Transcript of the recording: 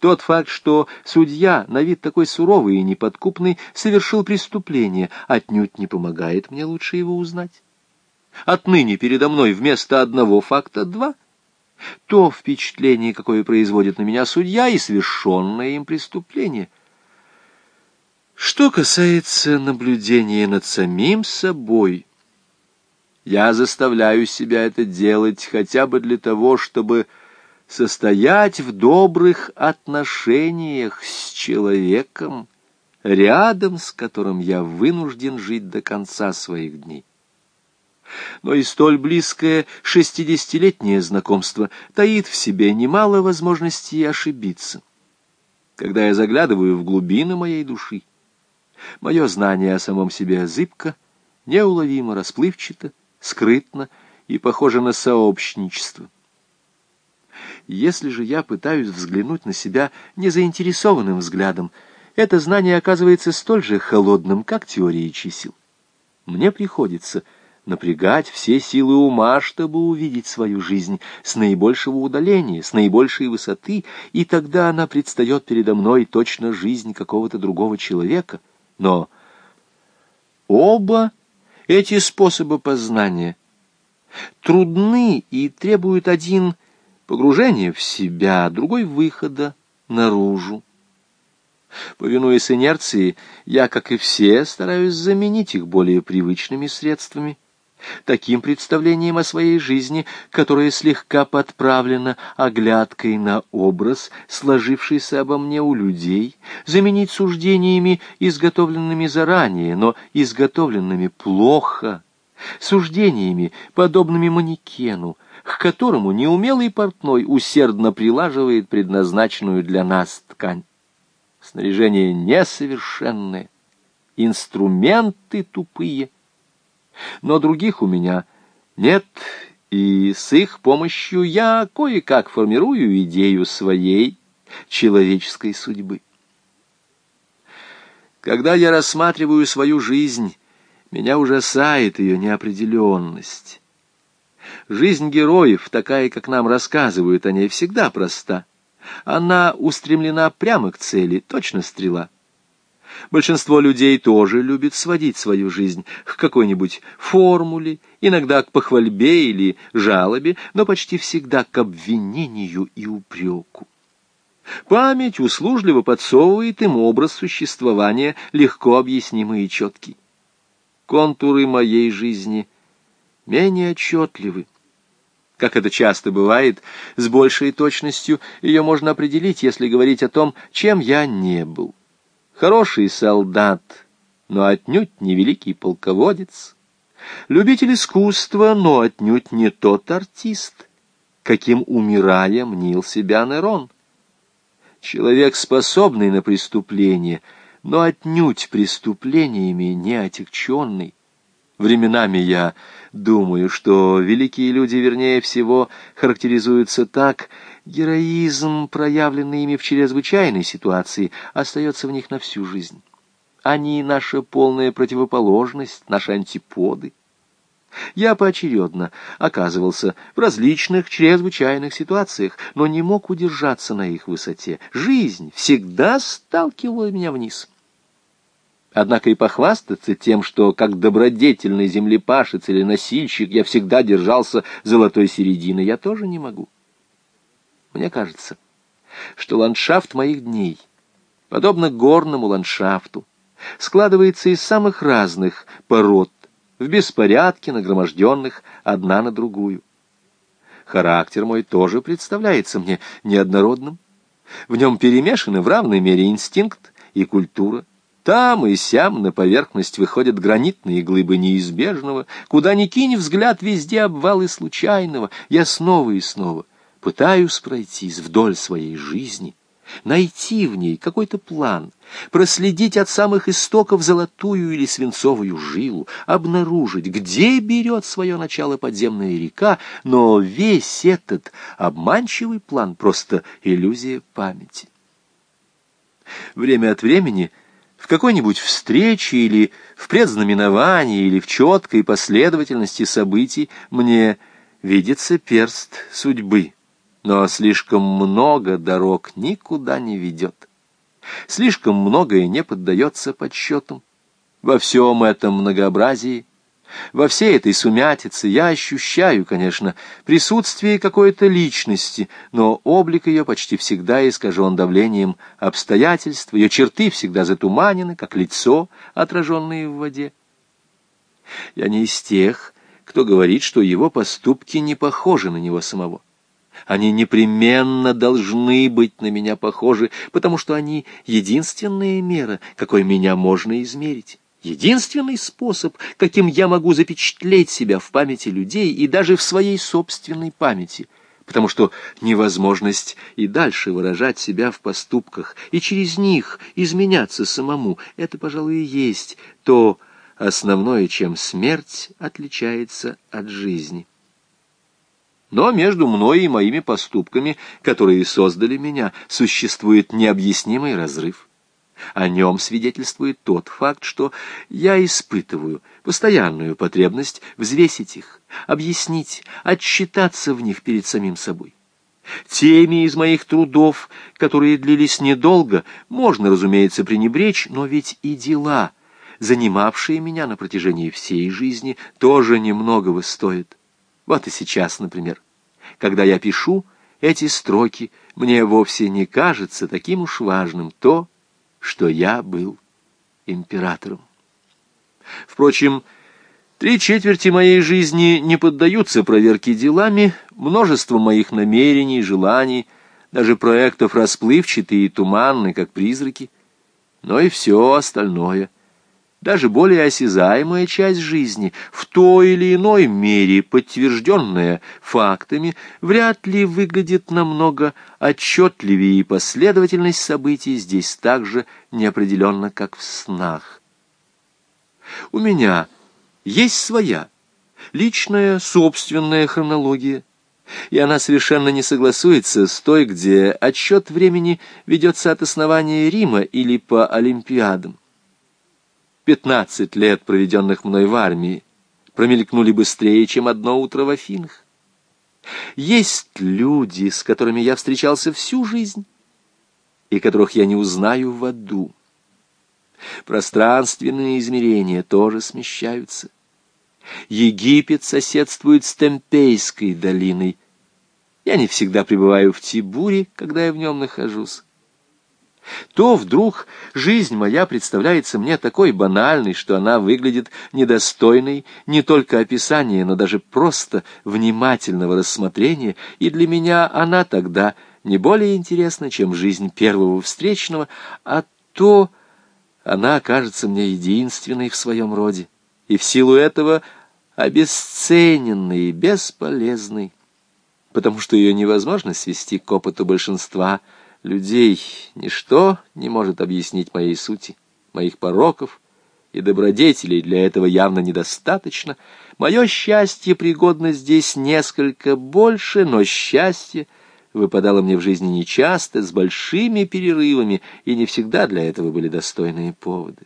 Тот факт, что судья, на вид такой суровый и неподкупный, совершил преступление, отнюдь не помогает мне лучше его узнать. Отныне передо мной вместо одного факта два. То впечатление, какое производит на меня судья, и совершенное им преступление. Что касается наблюдения над самим собой, я заставляю себя это делать хотя бы для того, чтобы состоять в добрых отношениях с человеком, рядом с которым я вынужден жить до конца своих дней. Но и столь близкое шестидесятилетнее знакомство таит в себе немало возможностей ошибиться. Когда я заглядываю в глубины моей души, мое знание о самом себе зыбко, неуловимо расплывчато, скрытно и похоже на сообщничество. Если же я пытаюсь взглянуть на себя незаинтересованным взглядом, это знание оказывается столь же холодным, как теория чисел. Мне приходится напрягать все силы ума, чтобы увидеть свою жизнь с наибольшего удаления, с наибольшей высоты, и тогда она предстает передо мной точно жизнь какого-то другого человека. Но оба эти способы познания трудны и требуют один погружения в себя, другой выхода наружу. Повинуясь инерции, я, как и все, стараюсь заменить их более привычными средствами — таким представлением о своей жизни, которое слегка подправлено оглядкой на образ, сложившийся обо мне у людей, заменить суждениями, изготовленными заранее, но изготовленными плохо, суждениями, подобными манекену, к которому неумелый портной усердно прилаживает предназначенную для нас ткань. Снаряжение несовершенное, инструменты тупые — но других у меня нет, и с их помощью я кое-как формирую идею своей человеческой судьбы. Когда я рассматриваю свою жизнь, меня ужасает ее неопределенность. Жизнь героев, такая, как нам рассказывают о ней, всегда проста. Она устремлена прямо к цели, точно стрела. Большинство людей тоже любит сводить свою жизнь к какой-нибудь формуле, иногда к похвальбе или жалобе, но почти всегда к обвинению и упреку. Память услужливо подсовывает им образ существования, легко объяснимый и четкий. Контуры моей жизни менее отчетливы. Как это часто бывает, с большей точностью ее можно определить, если говорить о том, чем я не был хороший солдат, но отнюдь не великий полководец, любитель искусства, но отнюдь не тот артист, каким, умирая, мнил себя Нерон. Человек, способный на преступление, но отнюдь преступлениями не отягченный. Временами я думаю, что великие люди, вернее всего, характеризуются так, Героизм, проявленный ими в чрезвычайной ситуации, остается в них на всю жизнь. Они — наша полная противоположность, наши антиподы. Я поочередно оказывался в различных чрезвычайных ситуациях, но не мог удержаться на их высоте. Жизнь всегда сталкивала меня вниз. Однако и похвастаться тем, что как добродетельный землепашец или носильщик я всегда держался золотой середины, я тоже не могу. Мне кажется, что ландшафт моих дней, подобно горному ландшафту, складывается из самых разных пород, в беспорядке нагроможденных одна на другую. Характер мой тоже представляется мне неоднородным. В нем перемешаны в равной мере инстинкт и культура. Там и сям на поверхность выходят гранитные глыбы неизбежного, куда ни кинь взгляд, везде обвалы случайного. Я снова и снова — пытаюсь пройтись вдоль своей жизни, найти в ней какой-то план, проследить от самых истоков золотую или свинцовую жилу, обнаружить, где берет свое начало подземная река, но весь этот обманчивый план — просто иллюзия памяти. Время от времени какой-нибудь встрече или в предзнаменовании или в четкой последовательности событий мне видится перст судьбы — Но слишком много дорог никуда не ведет. Слишком многое не поддается подсчетам. Во всем этом многообразии во всей этой сумятице я ощущаю, конечно, присутствие какой-то личности, но облик ее почти всегда искажен давлением обстоятельств, ее черты всегда затуманены, как лицо, отраженное в воде. Я не из тех, кто говорит, что его поступки не похожи на него самого. Они непременно должны быть на меня похожи, потому что они единственная мера, какой меня можно измерить. Единственный способ, каким я могу запечатлеть себя в памяти людей и даже в своей собственной памяти, потому что невозможность и дальше выражать себя в поступках и через них изменяться самому, это, пожалуй, и есть то основное, чем смерть отличается от жизни. Но между мной и моими поступками, которые создали меня, существует необъяснимый разрыв. О нем свидетельствует тот факт, что я испытываю постоянную потребность взвесить их, объяснить, отчитаться в них перед самим собой. Теми из моих трудов, которые длились недолго, можно, разумеется, пренебречь, но ведь и дела, занимавшие меня на протяжении всей жизни, тоже немногого стоят. Вот и сейчас, например, когда я пишу эти строки, мне вовсе не кажется таким уж важным то, что я был императором. Впрочем, три четверти моей жизни не поддаются проверке делами, множество моих намерений, желаний, даже проектов расплывчатые и туманные, как призраки, но и все остальное — даже более осязаемая часть жизни, в той или иной мере подтвержденная фактами, вряд ли выглядит намного отчетливее, и последовательность событий здесь так же неопределенна, как в снах. У меня есть своя, личная, собственная хронология, и она совершенно не согласуется с той, где отсчет времени ведется от основания Рима или по Олимпиадам. Пятнадцать лет, проведенных мной в армии, промелькнули быстрее, чем одно утро в Афинах. Есть люди, с которыми я встречался всю жизнь, и которых я не узнаю в аду. Пространственные измерения тоже смещаются. Египет соседствует с Темпейской долиной. Я не всегда пребываю в Тибуре, когда я в нем нахожусь то вдруг жизнь моя представляется мне такой банальной, что она выглядит недостойной не только описания, но даже просто внимательного рассмотрения, и для меня она тогда не более интересна, чем жизнь первого встречного, а то она окажется мне единственной в своем роде, и в силу этого обесцененной и бесполезной, потому что ее невозможно свести к опыту большинства – людей ничто не может объяснить моей сути, моих пороков и добродетелей для этого явно недостаточно. Мое счастье пригодно здесь несколько больше, но счастье выпадало мне в жизни нечасто, с большими перерывами, и не всегда для этого были достойные поводы.